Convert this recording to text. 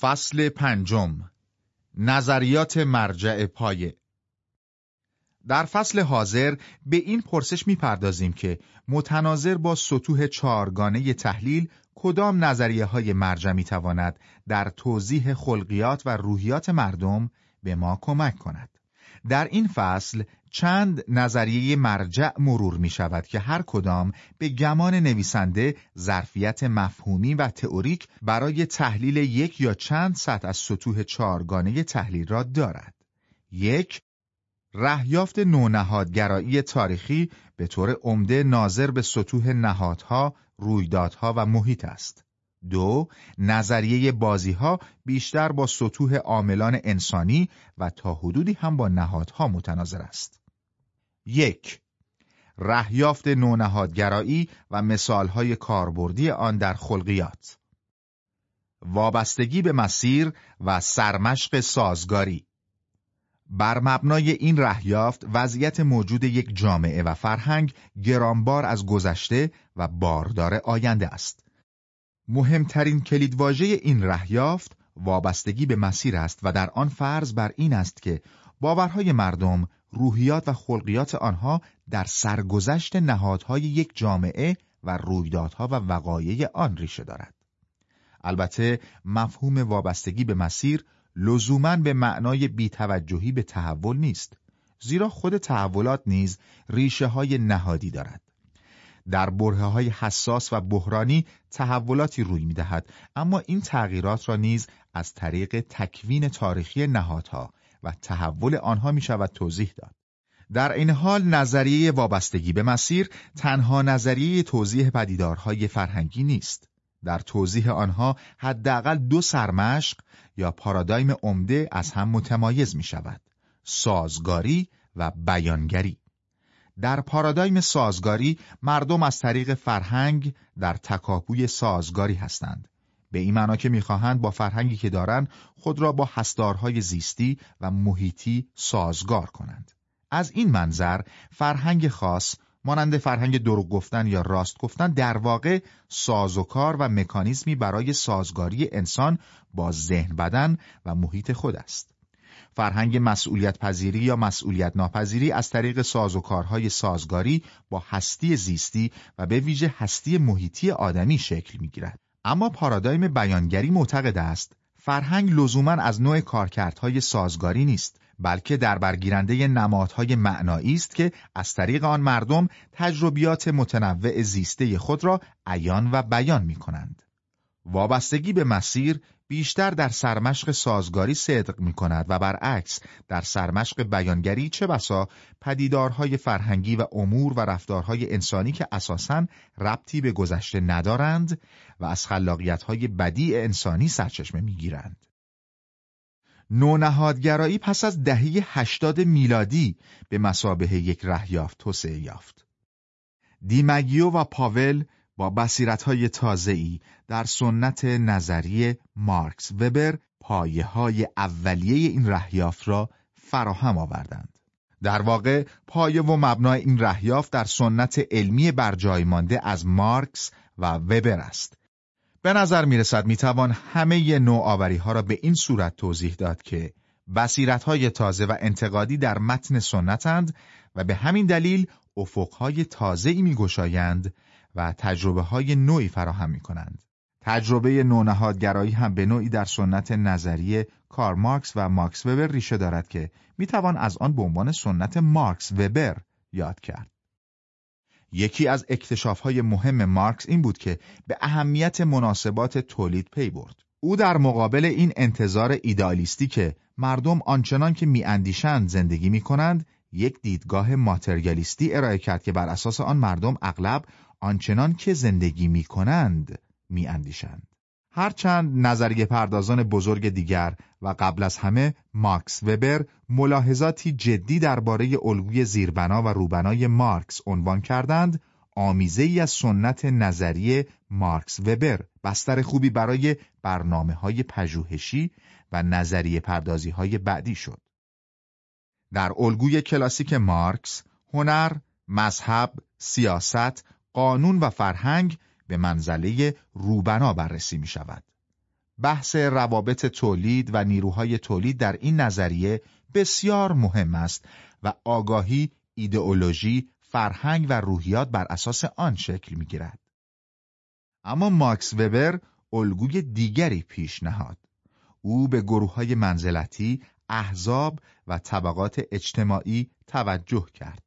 فصل پنجم نظریات مرجع پایه در فصل حاضر به این پرسش می‌پردازیم که متناظر با سطوح چارگانه تحلیل کدام نظریه های مرجع می‌تواند در توضیح خلقیات و روحیات مردم به ما کمک کند. در این فصل چند نظریه مرجع مرور می شود که هر کدام به گمان نویسنده ظرفیت مفهومی و تئوریک برای تحلیل یک یا چند سطح از سطوح چارگانه تحلیل را دارد. یک رهیافت نونهادگرایی تاریخی به طور عمده ناظر به سطوح نهادها، رویدادها و محیط است. دو، نظریه بازی ها بیشتر با سطوح عاملان انسانی و تا حدودی هم با نهادها متناظر است. یک، رهیافت نونهادگرایی و مثالهای کاربردی آن در خلقیات وابستگی به مسیر و سرمشق سازگاری بر مبنای این رهیافت وضعیت موجود یک جامعه و فرهنگ گرانبار از گذشته و باردار آینده است. مهمترین کلیدواژه این رهیافت وابستگی به مسیر است و در آن فرض بر این است که باورهای مردم، روحیات و خلقیات آنها در سرگذشت نهادهای یک جامعه و رویدادها و وقایع آن ریشه دارد. البته مفهوم وابستگی به مسیر لزوما به معنای بیتوجهی به تحول نیست زیرا خود تحولات نیز ریشه های نهادی دارد در بره های حساس و بحرانی تحولاتی روی می دهد اما این تغییرات را نیز از طریق تکوین تاریخی نهادها و تحول آنها می شود توضیح داد. در این حال نظریه وابستگی به مسیر تنها نظریه توضیح پدیدارهای فرهنگی نیست. در توضیح آنها حداقل دو سرمشق یا پارادایم عمده از هم متمایز می شود. سازگاری و بیانگری در پارادایم سازگاری مردم از طریق فرهنگ در تکاپوی سازگاری هستند. به این معنا که می‌خواهند با فرهنگی که دارند خود را با هستارهای زیستی و محیطی سازگار کنند. از این منظر فرهنگ خاص مانند فرهنگ دروغ گفتن یا راست گفتن در واقع سازوکار و مکانیزمی برای سازگاری انسان با ذهن بدن و محیط خود است. فرهنگ مسئولیت پذیری یا مسئولیت ناپذیری از طریق سازوکارهای سازگاری با هستی زیستی و به ویژه هستی محیطی آدمی شکل می گیرد. اما پارادایم بیانگری معتقد است فرهنگ لزوما از نوع کارکردهای سازگاری نیست بلکه در برگیرنده نمادهای معنایی است که از طریق آن مردم تجربیات متنوع زیسته خود را عیان و بیان می کنند. وابستگی به مسیر بیشتر در سرمشق سازگاری صدق می کند و برعکس در سرمشق بیانگری چه بسا پدیدارهای فرهنگی و امور و رفتارهای انسانی که اساساً ربطی به گذشته ندارند و از خلاقیتهای بدی انسانی سرچشمه می گیرند. نونهادگرایی پس از دهه هشتاد میلادی به مسابه یک رهیافت توسعه یافت. دیمگیو و پاول با بصیرت‌های تازه‌ای در سنت نظری مارکس وبر پایه های اولیه این رهیافت را فراهم آوردند. در واقع پایه و مبنای این رهیافت در سنت علمی برجای مانده از مارکس و وبر است به نظر می رسد می توان همه نوآوری ها را به این صورت توضیح داد که بصیرت های تازه و انتقادی در متن سنتند و به همین دلیل افق های تازه ای می گشایند و تجربه های نوعی فراهم می کنند. تجربه نونهادگرایی هم به نوعی در سنت نظری کار مارکس و مارکس وبر ریشه دارد که می توان از آن به عنوان سنت مارکس وبر یاد کرد. یکی از های مهم مارکس این بود که به اهمیت مناسبات تولید پی برد. او در مقابل این انتظار ایدالیستی که مردم آنچنان که میاندیشند زندگی می کنند، یک دیدگاه ماتریالیستی ارائه کرد که بر اساس آن مردم اغلب آنچنان که زندگی می کنند می اندیشند. هرچند نظریه پردازان بزرگ دیگر و قبل از همه ماکس وبر ملاحظاتی جدی درباره الگوی زیربنا و روبنای مارکس عنوان کردند آمیزه ای از سنت نظریه مارکس وبر بستر خوبی برای برنامه های پژوهشی و نظریه پردازی های بعدی شد. در الگوی کلاسیک مارکس، هنر، مذهب، سیاست، قانون و فرهنگ به منزله روبنا بررسی می شود. بحث روابط تولید و نیروهای تولید در این نظریه بسیار مهم است و آگاهی، ایدئولوژی، فرهنگ و روحیات بر اساس آن شکل می گیرد. اما ماکس وبر الگوی دیگری پیش نهاد. او به گروه های منزلتی، احزاب و طبقات اجتماعی توجه کرد.